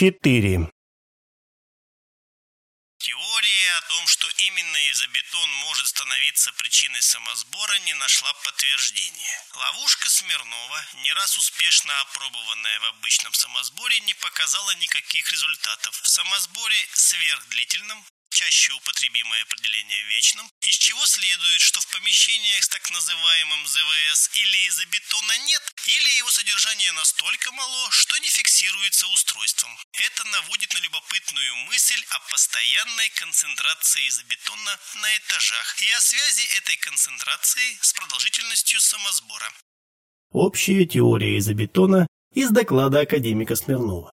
4. Теория о том, что именно изобетон может становиться причиной самосбора, не нашла подтверждения. Ловушка Смирнова, не раз успешно опробованная в обычном самосборе, не показала никаких результатов. В самосборе сверхдлительном чаще употребимое определение вечным, из чего следует, что в помещениях с так называемым ЗВС или изобетона нет, или его содержание настолько мало, что не фиксируется устройством. Это наводит на любопытную мысль о постоянной концентрации изобетона на этажах и о связи этой концентрации с продолжительностью самосбора. Общая теория изобетона из доклада академика Смирнова.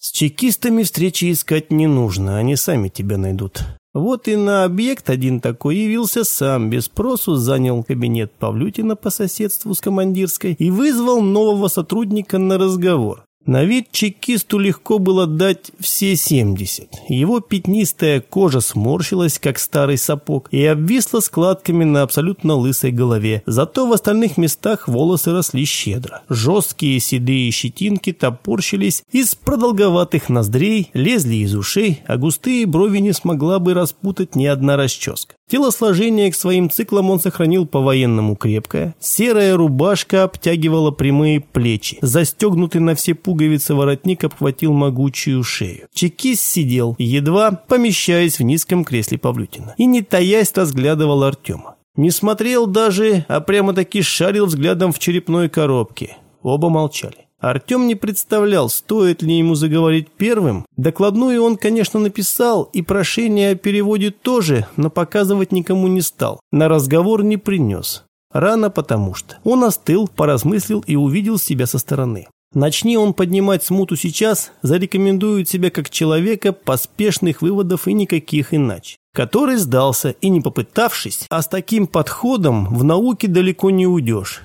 С чекистами встречи искать не нужно, они сами тебя найдут. Вот и на объект один такой явился сам, без спросу занял кабинет Павлютина по соседству с командирской и вызвал нового сотрудника на разговор. На вид чекисту легко было дать все 70. Его пятнистая кожа сморщилась, как старый сапог, и обвисла складками на абсолютно лысой голове. Зато в остальных местах волосы росли щедро. Жесткие седые щетинки топорщились из продолговатых ноздрей, лезли из ушей, а густые брови не смогла бы распутать ни одна расческа. Телосложение к своим циклам он сохранил по-военному крепкое. Серая рубашка обтягивала прямые плечи. Застегнутый на все пуговицы воротник обхватил могучую шею. Чекист сидел, едва помещаясь в низком кресле Павлютина. И не таясь разглядывал Артема. Не смотрел даже, а прямо-таки шарил взглядом в черепной коробке. Оба молчали. Артем не представлял, стоит ли ему заговорить первым. Докладную он, конечно, написал, и прошение о переводе тоже, но показывать никому не стал. На разговор не принес. Рано потому что. Он остыл, поразмыслил и увидел себя со стороны. Начни он поднимать смуту сейчас, зарекомендует себя как человека поспешных выводов и никаких иначе. Который сдался и не попытавшись, а с таким подходом в науке далеко не уйдешь.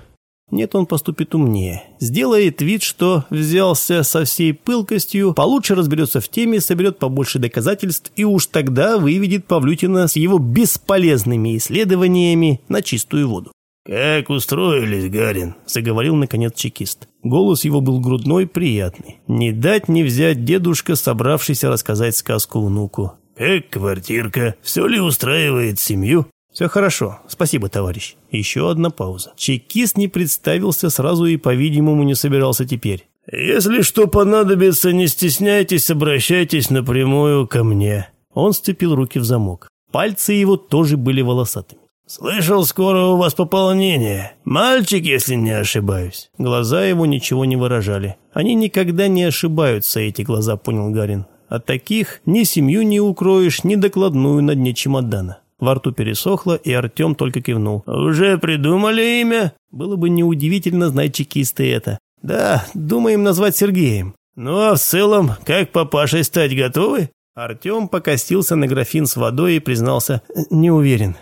Нет, он поступит умнее. Сделает вид, что взялся со всей пылкостью, получше разберется в теме, соберет побольше доказательств и уж тогда выведет Павлютина с его бесполезными исследованиями на чистую воду. «Как устроились, Гарин?» – заговорил наконец чекист. Голос его был грудной, приятный. Не дать не взять дедушка, собравшийся рассказать сказку внуку. «Как квартирка? Все ли устраивает семью?» «Все хорошо. Спасибо, товарищ». Еще одна пауза. Чекист не представился сразу и, по-видимому, не собирался теперь. «Если что понадобится, не стесняйтесь, обращайтесь напрямую ко мне». Он сцепил руки в замок. Пальцы его тоже были волосатыми. «Слышал, скоро у вас пополнение. Мальчик, если не ошибаюсь». Глаза его ничего не выражали. Они никогда не ошибаются, эти глаза, понял Гарин. От таких ни семью не укроешь, ни докладную на дне чемодана. Во рту пересохло, и Артем только кивнул. «Уже придумали имя?» Было бы неудивительно знать чекисты это. «Да, думаем назвать Сергеем». «Ну а в целом, как папашей стать готовы?» Артем покостился на графин с водой и признался «не уверен».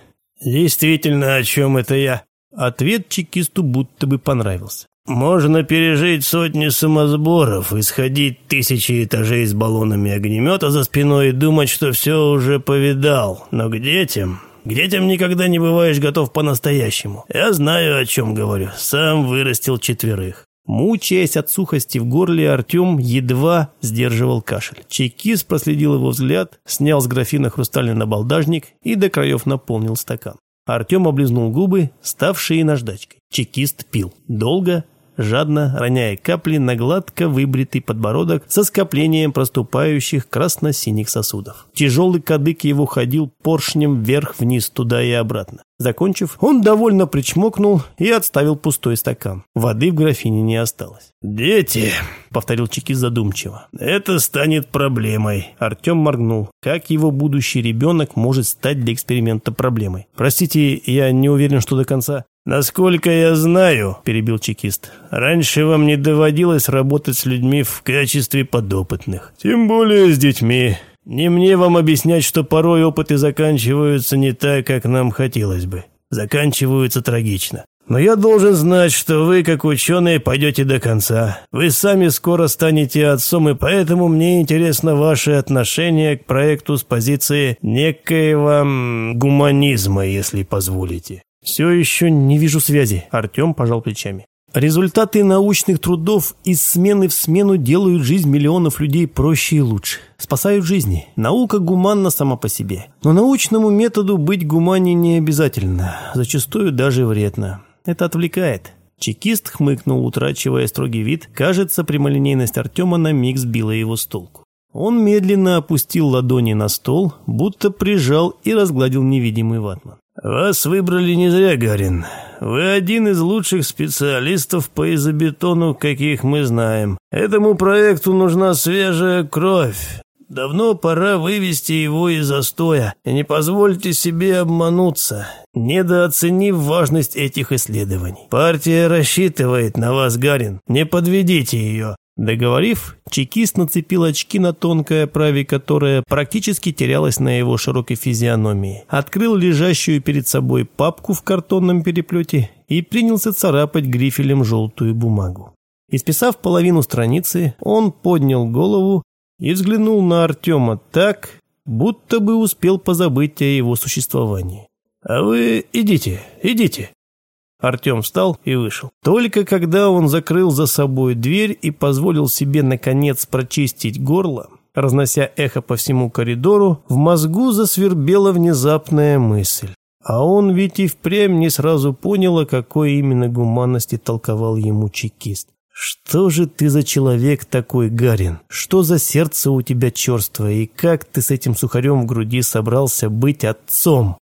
«Действительно, о чем это я?» Ответ чекисту будто бы понравился. Можно пережить сотни самосборов, исходить тысячи этажей с баллонами огнемета за спиной и думать, что все уже повидал. Но к детям... К детям никогда не бываешь готов по-настоящему. Я знаю, о чем говорю. Сам вырастил четверых. Мучаясь от сухости в горле, Артем едва сдерживал кашель. Чекист проследил его взгляд, снял с графина хрустальный набалдажник и до краев наполнил стакан. Артем облизнул губы, ставшие наждачкой. Чекист пил. Долго, жадно роняя капли на гладко выбритый подбородок со скоплением проступающих красно-синих сосудов. Тяжелый кадык его ходил поршнем вверх-вниз, туда и обратно. Закончив, он довольно причмокнул и отставил пустой стакан. Воды в графине не осталось. «Дети», — повторил Чики задумчиво, — «это станет проблемой». Артем моргнул. Как его будущий ребенок может стать для эксперимента проблемой? Простите, я не уверен, что до конца. «Насколько я знаю», – перебил чекист, – «раньше вам не доводилось работать с людьми в качестве подопытных. Тем более с детьми. Не мне вам объяснять, что порой опыты заканчиваются не так, как нам хотелось бы. Заканчиваются трагично. Но я должен знать, что вы, как ученые, пойдете до конца. Вы сами скоро станете отцом, и поэтому мне интересно ваше отношение к проекту с позиции некоего гуманизма, если позволите. «Все еще не вижу связи», – Артем пожал плечами. Результаты научных трудов из смены в смену делают жизнь миллионов людей проще и лучше. Спасают жизни. Наука гуманна сама по себе. Но научному методу быть гуманнее не обязательно. Зачастую даже вредно. Это отвлекает. Чекист хмыкнул, утрачивая строгий вид. Кажется, прямолинейность Артема на миг сбила его с толку. Он медленно опустил ладони на стол, будто прижал и разгладил невидимый ватман. «Вас выбрали не зря, Гарин. Вы один из лучших специалистов по изобетону, каких мы знаем. Этому проекту нужна свежая кровь. Давно пора вывести его из застоя. Не позвольте себе обмануться, недооценив важность этих исследований. Партия рассчитывает на вас, Гарин. Не подведите ее. Договорив, чекист нацепил очки на тонкое оправе, которое практически терялось на его широкой физиономии, открыл лежащую перед собой папку в картонном переплете и принялся царапать грифелем желтую бумагу. Исписав половину страницы, он поднял голову и взглянул на Артема так, будто бы успел позабыть о его существовании. «А вы идите, идите», Артем встал и вышел. Только когда он закрыл за собой дверь и позволил себе, наконец, прочистить горло, разнося эхо по всему коридору, в мозгу засвербела внезапная мысль. А он ведь и впрямь не сразу понял, о какой именно гуманности толковал ему чекист. «Что же ты за человек такой, Гарин? Что за сердце у тебя черствое, и как ты с этим сухарем в груди собрался быть отцом?»